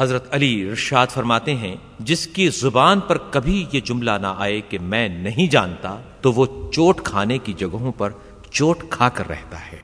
حضرت علی رشاد فرماتے ہیں، جس کی زبان پر کبھی یہ جملہ نہ آئے کہ میں نہیں جانتا، تو وہ چوٹ کھانے کی جگہوں پر چوٹ کھا کر رہتا ہے۔